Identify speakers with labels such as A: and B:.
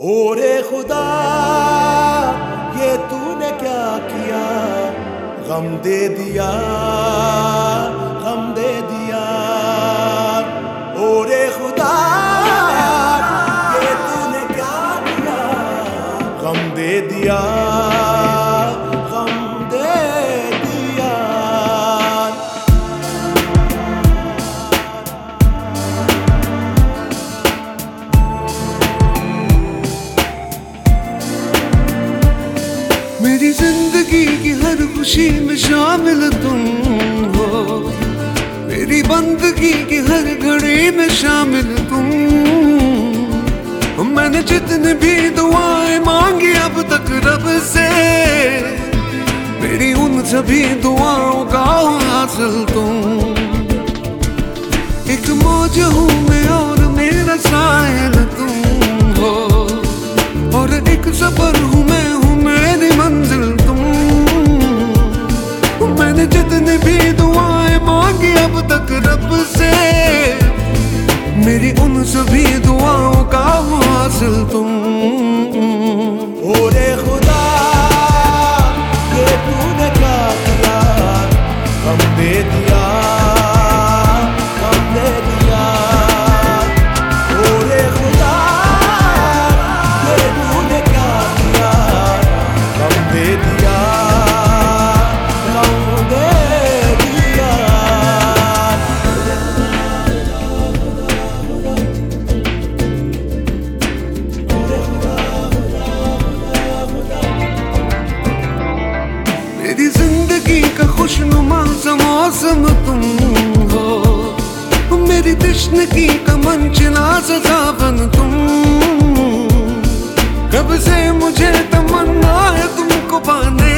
A: ओरे खुदा, ये तूने क्या किया? गम दे दिया, गम दे दिया। ओरे खुदा, ये तूने क्या किया? गम दे दिया।
B: मेरी ज़िंदगी की हर खुशी में शामिल तुम हो। मेरी बंदगी की हर घड़ी में शामिल तुम। मैंने जितने भी दुआएँ मांगी अब तक रब से, मेरी उन सभी दुआओं मेरी उन सभी दुआओं का हासिल तुम मेरी कमन चिना सजा बन तुम। कब से मुझे तमन्ना है तुमको पाने